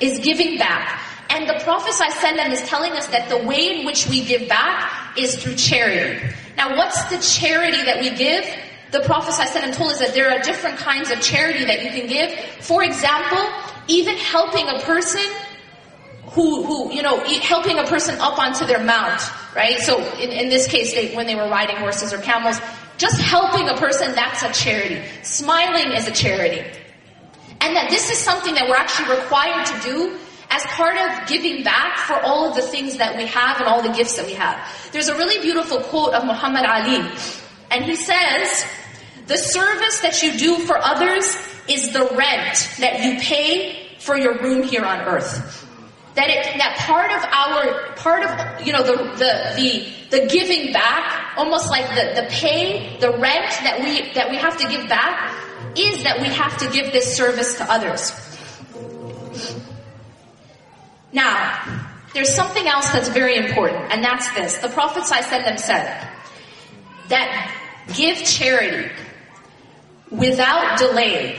is giving back. And the Prophet ﷺ is telling us that the way in which we give back is through charity. Now what's the charity that we give? The Prophet ﷺ told us that there are different kinds of charity that you can give. For example, even helping a person who, who, you know, helping a person up onto their mount, right? So in, in this case, they, when they were riding horses or camels, just helping a person, that's a charity. Smiling is a charity. And that this is something that we're actually required to do as part of giving back for all of the things that we have and all the gifts that we have. There's a really beautiful quote of Muhammad Ali, and he says, the service that you do for others is the rent that you pay for your room here on earth. That it, that part of our, part of, you know, the, the, the, the giving back, almost like the, the pay, the rent that we, that we have to give back, is that we have to give this service to others. Now, there's something else that's very important, and that's this. The Prophet said that give charity without delay,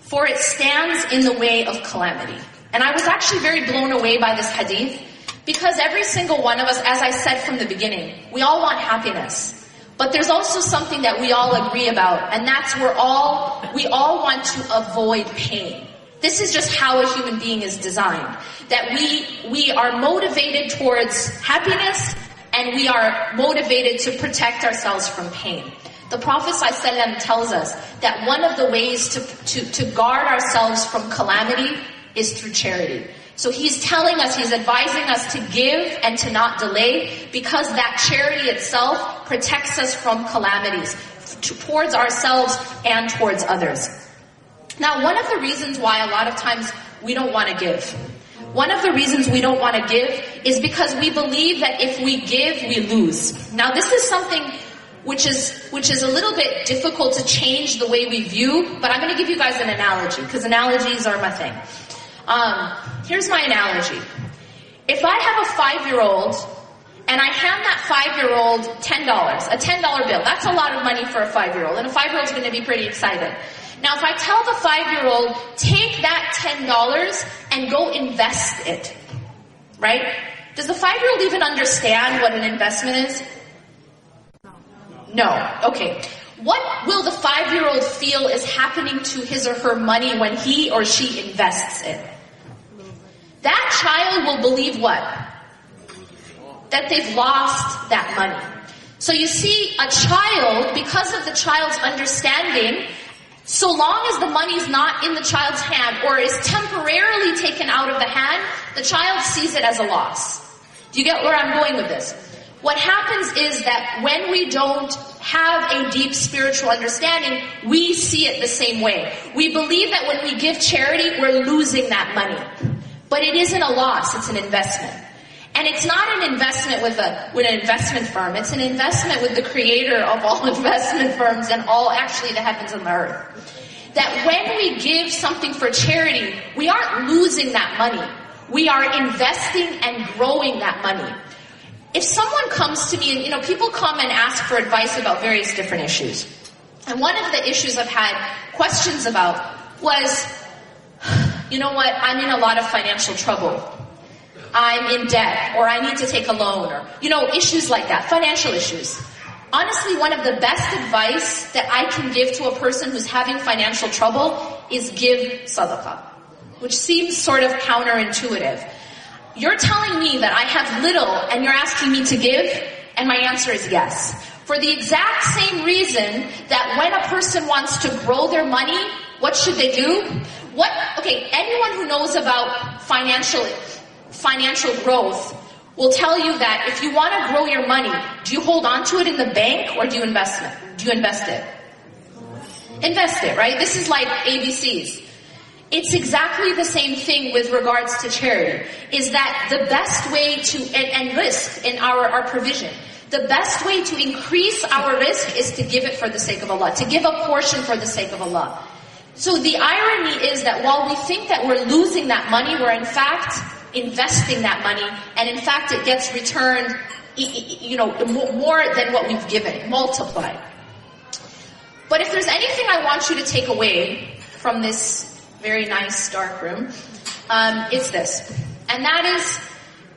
for it stands in the way of calamity. And I was actually very blown away by this hadith, because every single one of us, as I said from the beginning, we all want happiness. But there's also something that we all agree about, and that's we're all, we all want to avoid pain. This is just how a human being is designed. That we, we are motivated towards happiness and we are motivated to protect ourselves from pain. The Prophet ﷺ tells us that one of the ways to, to, to guard ourselves from calamity is through charity. So he's telling us, he's advising us to give and to not delay because that charity itself protects us from calamities towards ourselves and towards others. Now, one of the reasons why a lot of times we don't want to give, one of the reasons we don't want to give is because we believe that if we give, we lose. Now, this is something which is which is a little bit difficult to change the way we view, but I'm going to give you guys an analogy because analogies are my thing. Um, here's my analogy. If I have a five-year-old and I hand that five-year-old $10, a $10 bill, that's a lot of money for a five-year-old, and a five-year-old's going to be pretty excited. Now, if I tell the five-year-old, take that $10 and go invest it, right? Does the five-year-old even understand what an investment is? No. Okay. What will the five-year-old feel is happening to his or her money when he or she invests it? That child will believe what? That they've lost that money. So you see, a child, because of the child's understanding, so long as the money's not in the child's hand or is temporarily taken out of the hand, the child sees it as a loss. Do you get where I'm going with this? What happens is that when we don't have a deep spiritual understanding, we see it the same way. We believe that when we give charity, we're losing that money. But it isn't a loss, it's an investment. And it's not an investment with a with an investment firm. It's an investment with the creator of all investment firms and all actually the heavens and the earth. That when we give something for charity, we aren't losing that money. We are investing and growing that money. If someone comes to me and you know people come and ask for advice about various different issues. And one of the issues I've had questions about was you know what, I'm in a lot of financial trouble. I'm in debt or I need to take a loan or, you know, issues like that, financial issues. Honestly, one of the best advice that I can give to a person who's having financial trouble is give sadaqah, which seems sort of counterintuitive. You're telling me that I have little and you're asking me to give, and my answer is yes. For the exact same reason that when a person wants to grow their money, what should they do? What, okay, anyone who knows about financial financial growth will tell you that if you want to grow your money, do you hold on to it in the bank or do you invest it? Do you invest it? Invest it, right? This is like ABCs. It's exactly the same thing with regards to charity. Is that the best way to, and, and rizq in our, our provision. The best way to increase our rizq is to give it for the sake of Allah, to give a portion for the sake of Allah. So the irony is that while we think that we're losing that money, we're in fact investing that money, and in fact it gets returned, you know, more than what we've given, multiplied. But if there's anything I want you to take away from this very nice dark room, um, it's this. And that is,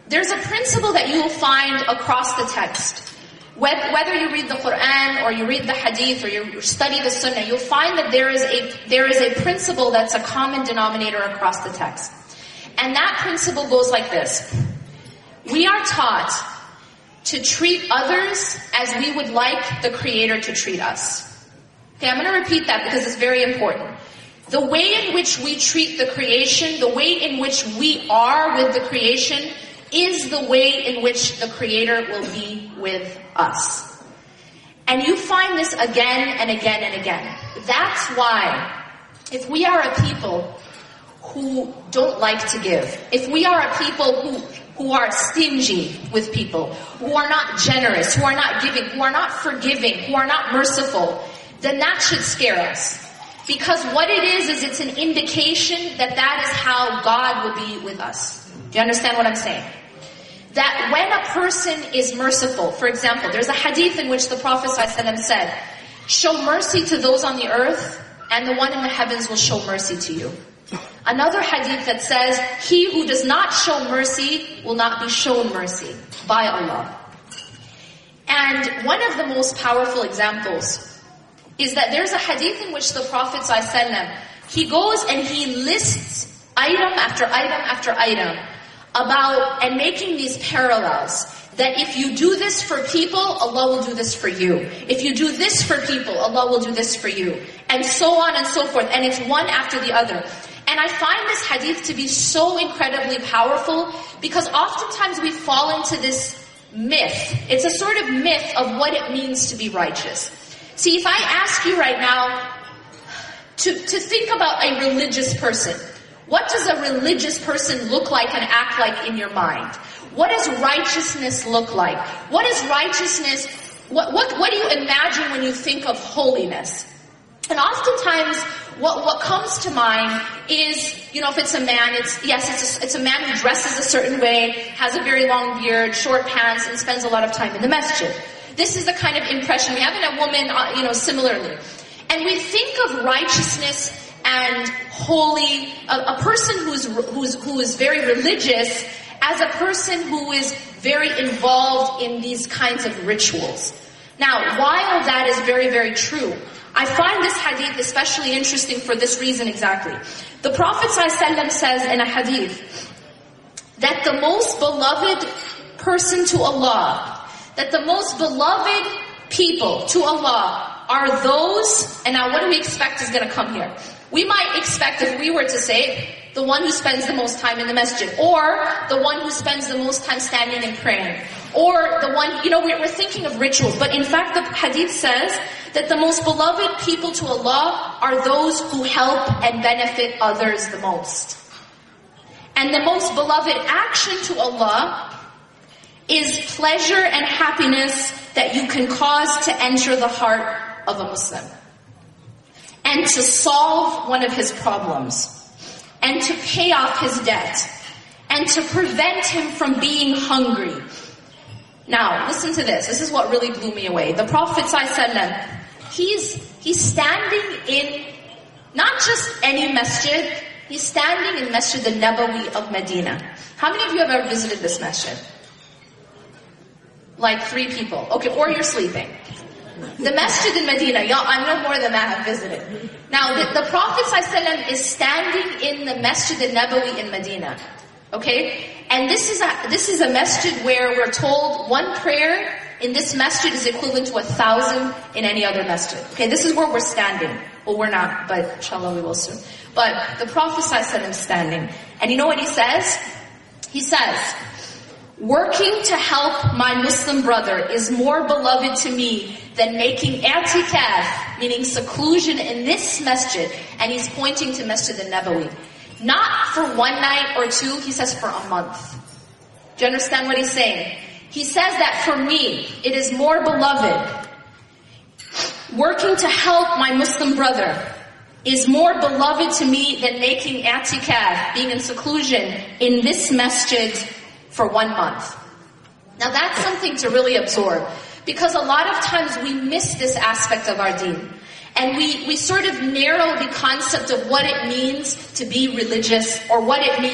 there's a principle that you will find across the text. Whether you read the Quran or you read the Hadith or you study the Sunnah, you'll find that there is a, there is a principle that's a common denominator across the text. And that principle goes like this. We are taught to treat others as we would like the Creator to treat us. Okay, I'm going to repeat that because it's very important. The way in which we treat the creation, the way in which we are with the creation, is the way in which the Creator will be with us. And you find this again and again and again. That's why, if we are a people who don't like to give, if we are a people who, who are stingy with people, who are not generous, who are not giving, who are not forgiving, who are not merciful, then that should scare us. Because what it is, is it's an indication that that is how God will be with us. Do you understand what I'm saying? That when a person is merciful, for example, there's a hadith in which the Prophet ﷺ said, show mercy to those on the earth, and the one in the heavens will show mercy to you. Another hadith that says, he who does not show mercy will not be shown mercy by Allah. And one of the most powerful examples is that there's a hadith in which the Prophet ﷺ, he goes and he lists item after item after item about and making these parallels that if you do this for people, Allah will do this for you. If you do this for people, Allah will do this for you. And so on and so forth. And it's one after the other. And I find this hadith to be so incredibly powerful because oftentimes we fall into this myth. It's a sort of myth of what it means to be righteous. See, if I ask you right now to, to think about a religious person, what does a religious person look like and act like in your mind? What does righteousness look like? What is righteousness? What, what, what do you imagine when you think of holiness? And oftentimes, what, what comes to mind is, you know, if it's a man, it's, yes, it's a, it's a man who dresses a certain way, has a very long beard, short pants, and spends a lot of time in the masjid. This is the kind of impression we have in a woman, uh, you know, similarly. And we think of righteousness and holy, a, a person who's, who's, who is very religious as a person who is very involved in these kinds of rituals. Now, while that is very, very true, I find this hadith especially interesting for this reason exactly. The Prophet ﷺ says in a hadith that the most beloved person to Allah, that the most beloved people to Allah are those, and now what do we expect is going to come here? We might expect if we were to say, the one who spends the most time in the masjid, or the one who spends the most time standing and praying, or the one, you know, we're thinking of rituals, but in fact the hadith says that the most beloved people to Allah are those who help and benefit others the most. And the most beloved action to Allah is pleasure and happiness that you can cause to enter the heart of a Muslim and to solve one of his problems, and to pay off his debt, and to prevent him from being hungry. Now, listen to this. This is what really blew me away. The Prophet ﷺ, he's, he's standing in not just any masjid, he's standing in Masjid al-Nabawi of Medina. How many of you have ever visited this masjid? Like three people. Okay, or you're sleeping. The masjid in Medina, I know more than that I've visited. Now, the, the Prophet ﷺ is standing in the Masjid al-Nabawi in Medina. Okay? And this is a, this is a masjid where we're told one prayer in this masjid is equivalent to a thousand in any other masjid. Okay, this is where we're standing. Well, we're not, but inshallah we will soon. But the Prophet ﷺ is standing. And you know what he says? He says, Working to help my Muslim brother is more beloved to me than making i'tikaf, meaning seclusion in this masjid. And he's pointing to Masjid al-Nabawi. Not for one night or two, he says for a month. Do you understand what he's saying? He says that for me, it is more beloved. Working to help my Muslim brother is more beloved to me than making i'tikaf, being in seclusion in this masjid for one month. Now that's something to really absorb because a lot of times we miss this aspect of our deen. And we, we sort of narrow the concept of what it means to be religious or what it means